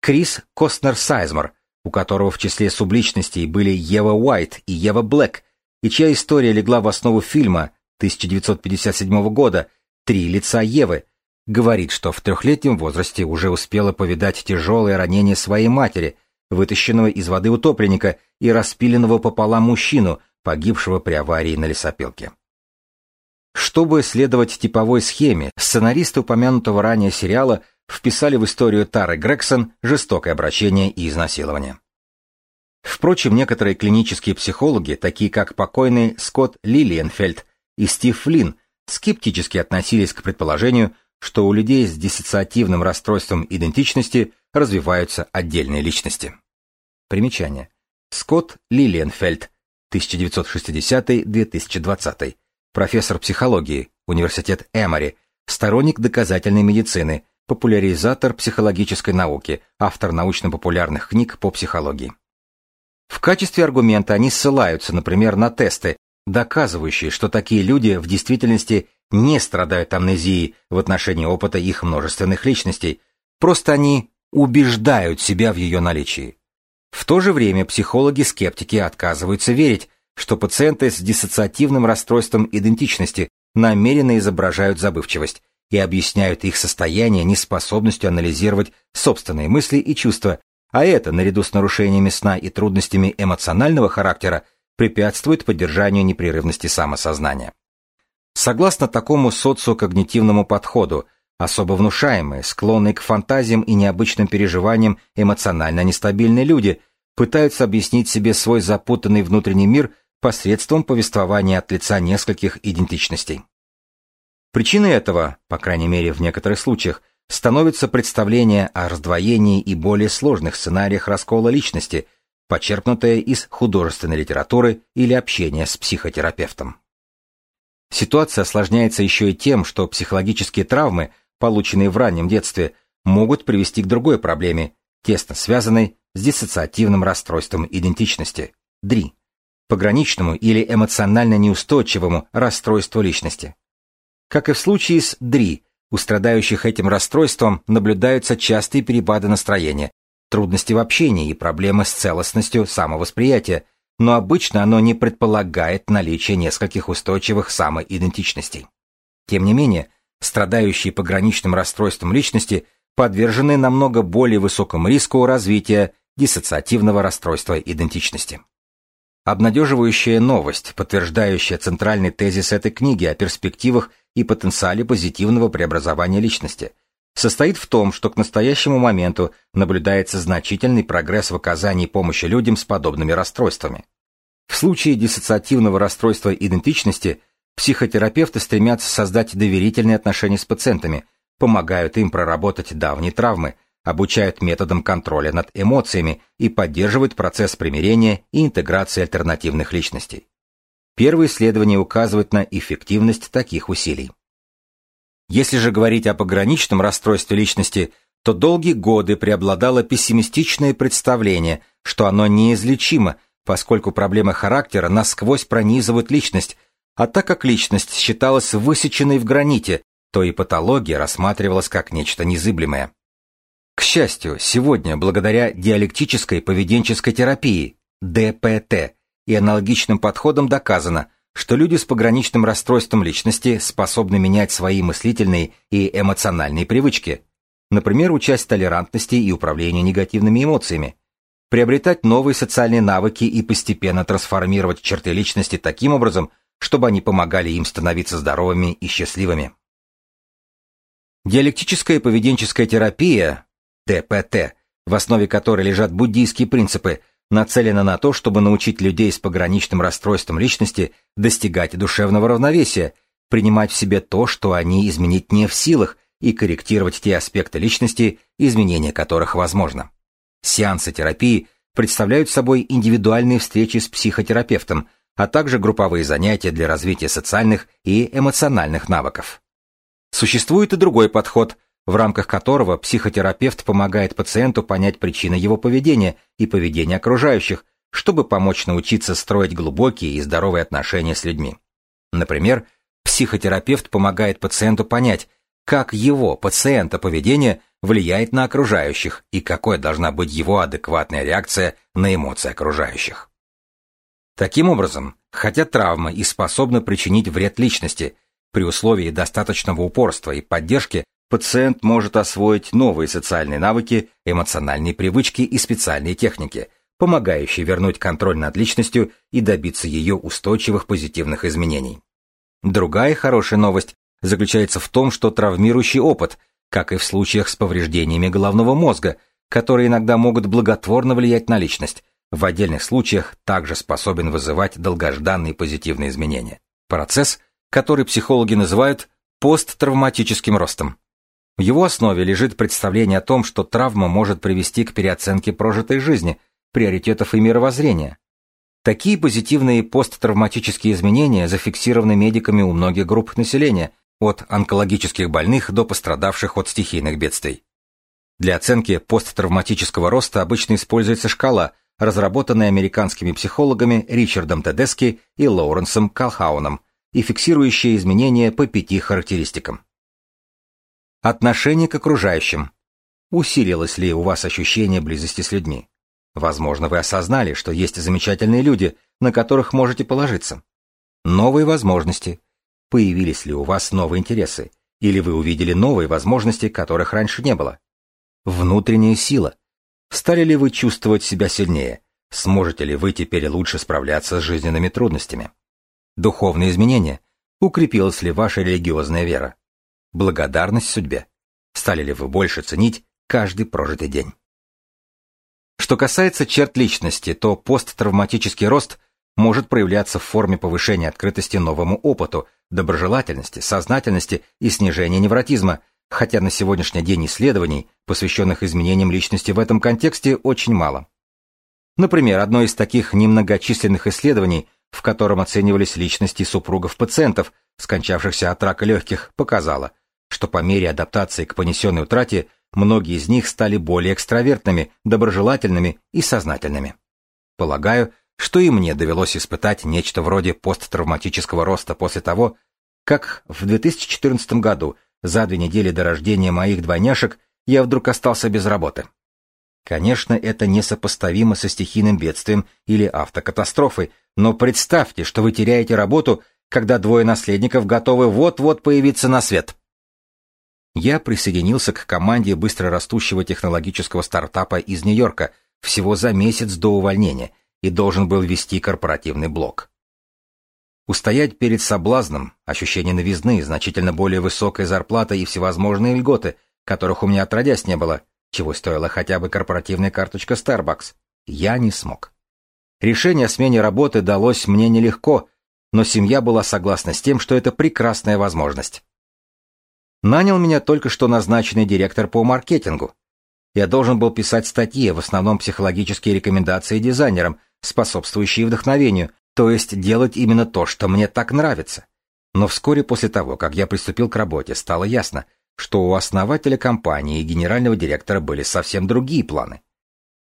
Крис Костнер Сайзмор, у которого в числе субличностей были Ева Уайт и Ева Блэк, и чья история легла в основу фильма 1957 года «Три лица Евы», говорит, что в трехлетнем возрасте уже успела повидать тяжелое ранение своей матери, вытащенного из воды утопленника и распиленного пополам мужчину, погибшего при аварии на лесопилке. Чтобы следовать типовой схеме, сценаристы упомянутого ранее сериала вписали в историю Тары Грегсон жестокое обращение и изнасилование. Впрочем, некоторые клинические психологи, такие как покойный Скотт Лилиенфельд и Стив Флинн, скептически относились к предположению, что у людей с диссоциативным расстройством идентичности развиваются отдельные личности. Примечание. Скотт Лилиенфельд, 1960-2020, профессор психологии, Университет Эмори, сторонник доказательной медицины, популяризатор психологической науки, автор научно-популярных книг по психологии. В качестве аргумента они ссылаются, например, на тесты, доказывающие, что такие люди в действительности не страдают амнезией в отношении опыта их множественных личностей, просто они убеждают себя в ее наличии. В то же время психологи-скептики отказываются верить, что пациенты с диссоциативным расстройством идентичности намеренно изображают забывчивость, и объясняют их состояние неспособностью анализировать собственные мысли и чувства, а это, наряду с нарушениями сна и трудностями эмоционального характера, препятствует поддержанию непрерывности самосознания. Согласно такому социокогнитивному подходу, особо внушаемые, склонные к фантазиям и необычным переживаниям эмоционально нестабильные люди пытаются объяснить себе свой запутанный внутренний мир посредством повествования от лица нескольких идентичностей. Причиной этого, по крайней мере в некоторых случаях, становится представление о раздвоении и более сложных сценариях раскола личности, почерпнутое из художественной литературы или общения с психотерапевтом. Ситуация осложняется еще и тем, что психологические травмы, полученные в раннем детстве, могут привести к другой проблеме, тесно связанной с диссоциативным расстройством идентичности – ДРИ, пограничному или эмоционально неустойчивому расстройству личности. Как и в случае с ДРИ, у страдающих этим расстройством наблюдаются частые перепады настроения, трудности в общении и проблемы с целостностью самовосприятия, но обычно оно не предполагает наличие нескольких устойчивых самоидентичностей. Тем не менее, страдающие пограничным расстройством личности подвержены намного более высокому риску развития диссоциативного расстройства идентичности. Обнадеживающая новость, подтверждающая центральный тезис этой книги о перспективах и потенциале позитивного преобразования личности, состоит в том, что к настоящему моменту наблюдается значительный прогресс в оказании помощи людям с подобными расстройствами. В случае диссоциативного расстройства идентичности психотерапевты стремятся создать доверительные отношения с пациентами, помогают им проработать давние травмы, обучают методам контроля над эмоциями и поддерживают процесс примирения и интеграции альтернативных личностей. Первые исследования указывают на эффективность таких усилий. Если же говорить о пограничном расстройстве личности, то долгие годы преобладало пессимистичное представление, что оно неизлечимо, поскольку проблемы характера насквозь пронизывают личность, а так как личность считалась высеченной в граните, то и патология рассматривалась как нечто незыблемое. К счастью, сегодня, благодаря диалектической поведенческой терапии, ДПТ, и аналогичным подходам доказано, что люди с пограничным расстройством личности способны менять свои мыслительные и эмоциональные привычки, например, участь толерантности и управлению негативными эмоциями, приобретать новые социальные навыки и постепенно трансформировать черты личности таким образом, чтобы они помогали им становиться здоровыми и счастливыми. Диалектическая поведенческая терапия, ДПТ, в основе которой лежат буддийские принципы, нацелена на то, чтобы научить людей с пограничным расстройством личности достигать душевного равновесия, принимать в себе то, что они изменить не в силах, и корректировать те аспекты личности, изменения которых возможно. Сеансы терапии представляют собой индивидуальные встречи с психотерапевтом, а также групповые занятия для развития социальных и эмоциональных навыков. Существует и другой подход, в рамках которого психотерапевт помогает пациенту понять причины его поведения и поведения окружающих, чтобы помочь научиться строить глубокие и здоровые отношения с людьми. Например, психотерапевт помогает пациенту понять, как его, пациента, поведение влияет на окружающих и какой должна быть его адекватная реакция на эмоции окружающих. Таким образом, хотя травма и способна причинить вред личности, при условии достаточного упорства и поддержки пациент может освоить новые социальные навыки, эмоциональные привычки и специальные техники, помогающие вернуть контроль над личностью и добиться ее устойчивых позитивных изменений. Другая хорошая новость заключается в том, что травмирующий опыт, как и в случаях с повреждениями головного мозга, которые иногда могут благотворно влиять на личность, в отдельных случаях также способен вызывать долгожданные позитивные изменения. Процесс, который психологи называют посттравматическим ростом. В его основе лежит представление о том, что травма может привести к переоценке прожитой жизни, приоритетов и мировоззрения. Такие позитивные посттравматические изменения зафиксированы медиками у многих групп населения, от онкологических больных до пострадавших от стихийных бедствий. Для оценки посттравматического роста обычно используется шкала, разработанная американскими психологами Ричардом Тедески и Лоуренсом Калхауном, и фиксирующая изменения по пяти характеристикам. Отношение к окружающим. Усилилось ли у вас ощущение близости с людьми? Возможно, вы осознали, что есть замечательные люди, на которых можете положиться. Новые возможности, Появились ли у вас новые интересы? Или вы увидели новые возможности, которых раньше не было? Внутренняя сила. Стали ли вы чувствовать себя сильнее? Сможете ли вы теперь лучше справляться с жизненными трудностями? Духовные изменения. Укрепилась ли ваша религиозная вера? Благодарность судьбе. Стали ли вы больше ценить каждый прожитый день? Что касается черт личности, то посттравматический рост может проявляться в форме повышения открытости новому опыту, доброжелательности, сознательности и снижения невротизма, хотя на сегодняшний день исследований, посвященных изменениям личности в этом контексте, очень мало. Например, одно из таких немногочисленных исследований, в котором оценивались личности супругов пациентов, скончавшихся от рака легких, показало, что по мере адаптации к понесенной утрате многие из них стали более экстравертными, доброжелательными и сознательными. Полагаю, что и мне довелось испытать нечто вроде посттравматического роста после того, как в 2014 году, за две недели до рождения моих двойняшек, я вдруг остался без работы. Конечно, это несопоставимо со стихийным бедствием или автокатастрофой, но представьте, что вы теряете работу, когда двое наследников готовы вот-вот появиться на свет. Я присоединился к команде быстрорастущего технологического стартапа из Нью-Йорка всего за месяц до увольнения и должен был вести корпоративный блог. Устоять перед соблазном, ощущение новизны, значительно более высокая зарплата и всевозможные льготы, которых у меня отродясь не было, чего стоила хотя бы корпоративная карточка Starbucks, я не смог. Решение о смене работы далось мне нелегко, но семья была согласна с тем, что это прекрасная возможность. Нанял меня только что назначенный директор по маркетингу. Я должен был писать статьи, в основном психологические рекомендации дизайнерам, способствующие вдохновению, то есть делать именно то, что мне так нравится. Но вскоре после того, как я приступил к работе, стало ясно, что у основателя компании и генерального директора были совсем другие планы.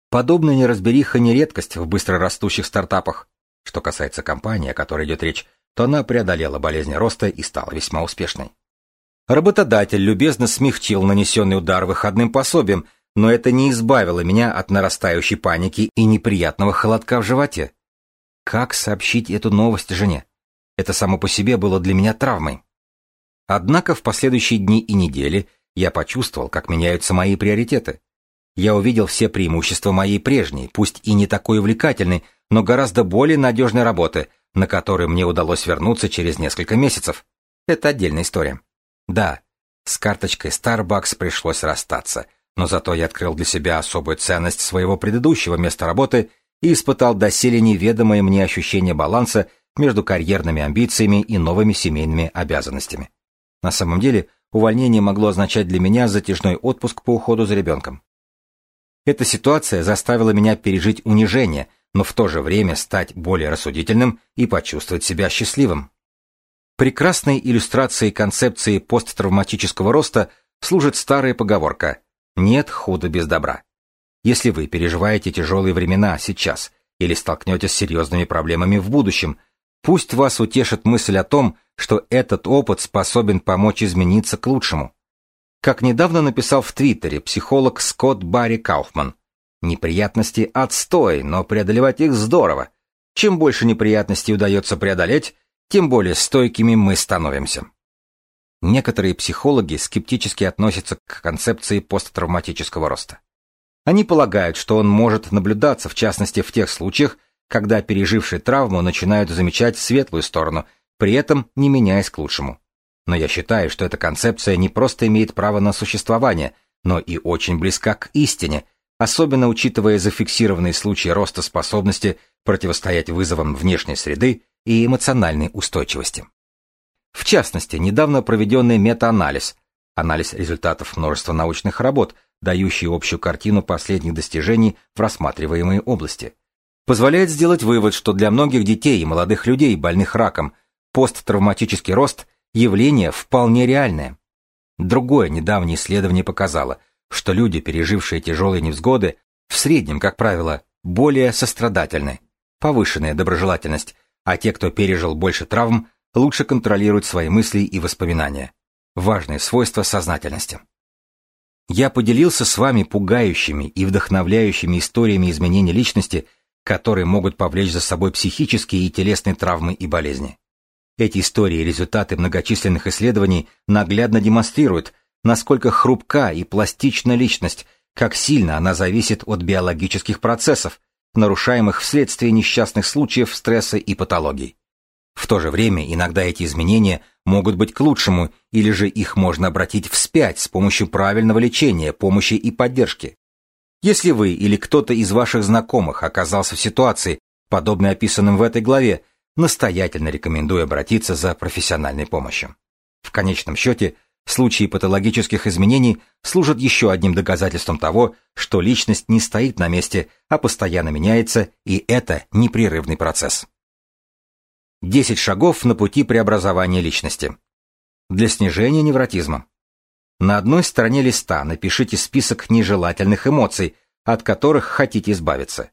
Подобная неразбериха не редкость в быстро растущих стартапах. Что касается компании, о которой идет речь, то она преодолела болезнь роста и стала весьма успешной. Работодатель любезно смягчил нанесенный удар выходным пособием, но это не избавило меня от нарастающей паники и неприятного холодка в животе. Как сообщить эту новость жене? Это само по себе было для меня травмой. Однако в последующие дни и недели я почувствовал, как меняются мои приоритеты. Я увидел все преимущества моей прежней, пусть и не такой увлекательной, но гораздо более надежной работы, на которой мне удалось вернуться через несколько месяцев. Это отдельная история. Да, с карточкой Starbucks пришлось расстаться, но зато я открыл для себя особую ценность своего предыдущего места работы и испытал доселе неведомое мне ощущение баланса между карьерными амбициями и новыми семейными обязанностями. На самом деле, увольнение могло означать для меня затяжной отпуск по уходу за ребенком. Эта ситуация заставила меня пережить унижение, но в то же время стать более рассудительным и почувствовать себя счастливым. Прекрасной иллюстрацией концепции посттравматического роста служит старая поговорка «нет худа без добра». Если вы переживаете тяжелые времена сейчас или столкнетесь с серьезными проблемами в будущем, пусть вас утешит мысль о том, что этот опыт способен помочь измениться к лучшему. Как недавно написал в Твиттере психолог Скотт Барри Кауфман, неприятности отстой, но преодолевать их здорово. Чем больше неприятностей удается преодолеть, тем более стойкими мы становимся. Некоторые психологи скептически относятся к концепции посттравматического роста. Они полагают, что он может наблюдаться в частности в тех случаях, когда пережившие травму начинают замечать светлую сторону, при этом не меняясь к лучшему. Но я считаю, что эта концепция не просто имеет право на существование, но и очень близка к истине, особенно учитывая зафиксированные случаи роста способности противостоять вызовам внешней среды и эмоциональной устойчивости. В частности, недавно проведенный метаанализ, анализ результатов множества научных работ, дающий общую картину последних достижений в рассматриваемой области, позволяет сделать вывод, что для многих детей и молодых людей, больных раком, посттравматический рост – явление вполне реальное. Другое недавнее исследование показало, что люди, пережившие тяжелые невзгоды, в среднем, как правило, более сострадательны, повышенная доброжелательность, а те, кто пережил больше травм, лучше контролируют свои мысли и воспоминания. Важное свойство сознательности. Я поделился с вами пугающими и вдохновляющими историями изменения личности, которые могут повлечь за собой психические и телесные травмы и болезни. Эти истории и результаты многочисленных исследований наглядно демонстрируют, насколько хрупка и пластична личность, как сильно она зависит от биологических процессов, нарушаемых вследствие несчастных случаев стресса и патологий. В то же время иногда эти изменения могут быть к лучшему, или же их можно обратить вспять с помощью правильного лечения, помощи и поддержки. Если вы или кто-то из ваших знакомых оказался в ситуации, подобной описанным в этой главе, настоятельно рекомендую обратиться за профессиональной помощью. В конечном счете, Случаи патологических изменений служат еще одним доказательством того, что личность не стоит на месте, а постоянно меняется, и это непрерывный процесс. 10 шагов на пути преобразования личности. Для снижения невротизма. На одной стороне листа напишите список нежелательных эмоций, от которых хотите избавиться.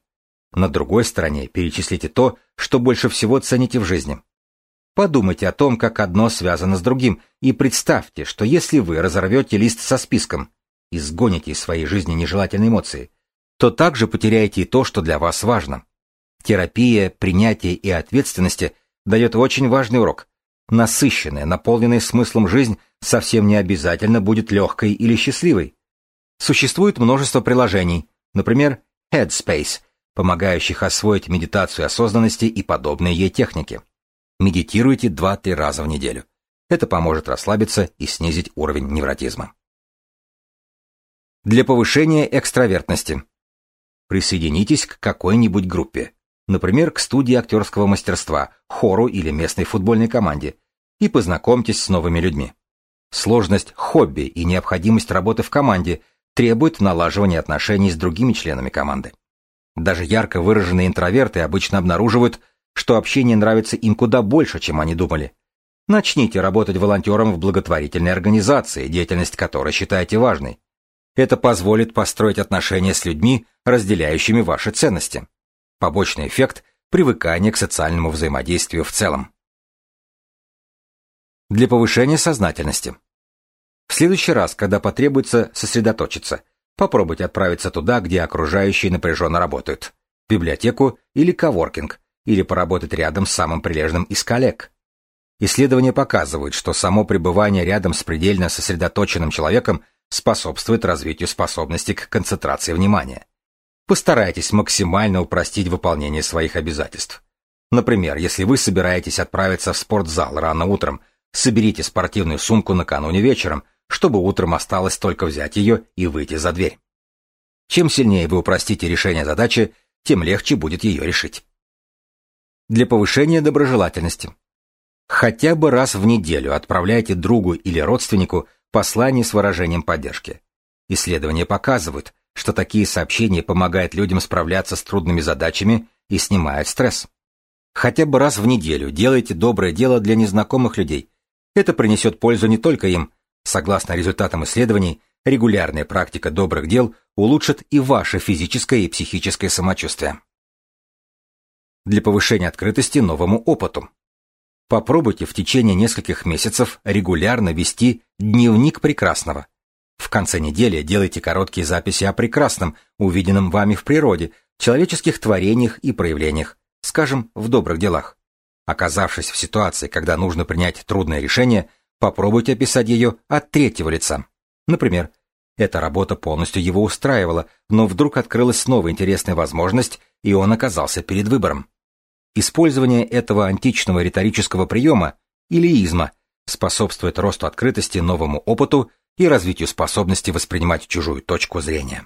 На другой стороне перечислите то, что больше всего цените в жизни. Подумайте о том, как одно связано с другим, и представьте, что если вы разорвете лист со списком, и сгоните из своей жизни нежелательные эмоции, то также потеряете и то, что для вас важно. Терапия, принятие и ответственности дает очень важный урок. Насыщенная, наполненная смыслом жизнь совсем не обязательно будет легкой или счастливой. Существует множество приложений, например, Headspace, помогающих освоить медитацию осознанности и подобные ей техники. Медитируйте 2-3 раза в неделю. Это поможет расслабиться и снизить уровень невротизма. Для повышения экстравертности. Присоединитесь к какой-нибудь группе, например, к студии актерского мастерства, хору или местной футбольной команде, и познакомьтесь с новыми людьми. Сложность хобби и необходимость работы в команде требуют налаживания отношений с другими членами команды. Даже ярко выраженные интроверты обычно обнаруживают, что общение нравится им куда больше, чем они думали. Начните работать волонтером в благотворительной организации, деятельность которой считаете важной. Это позволит построить отношения с людьми, разделяющими ваши ценности. Побочный эффект – привыкание к социальному взаимодействию в целом. Для повышения сознательности. В следующий раз, когда потребуется сосредоточиться, попробуйте отправиться туда, где окружающие напряженно работают, библиотеку или коворкинг, или поработать рядом с самым прилежным из коллег. Исследования показывают, что само пребывание рядом с предельно сосредоточенным человеком способствует развитию способности к концентрации внимания. Постарайтесь максимально упростить выполнение своих обязательств. Например, если вы собираетесь отправиться в спортзал рано утром, соберите спортивную сумку накануне вечером, чтобы утром осталось только взять ее и выйти за дверь. Чем сильнее вы упростите решение задачи, тем легче будет ее решить. Для повышения доброжелательности. Хотя бы раз в неделю отправляйте другу или родственнику послание с выражением поддержки. Исследования показывают, что такие сообщения помогают людям справляться с трудными задачами и снимают стресс. Хотя бы раз в неделю делайте доброе дело для незнакомых людей. Это принесет пользу не только им. Согласно результатам исследований, регулярная практика добрых дел улучшит и ваше физическое и психическое самочувствие. Для повышения открытости новому опыту. Попробуйте в течение нескольких месяцев регулярно вести дневник прекрасного. В конце недели делайте короткие записи о прекрасном, увиденном вами в природе, человеческих творениях и проявлениях, скажем, в добрых делах. Оказавшись в ситуации, когда нужно принять трудное решение, попробуйте описать ее от третьего лица. Например, эта работа полностью его устраивала, но вдруг открылась новая интересная возможность, и он оказался перед выбором. Использование этого античного риторического приема, или изма, способствует росту открытости новому опыту и развитию способности воспринимать чужую точку зрения.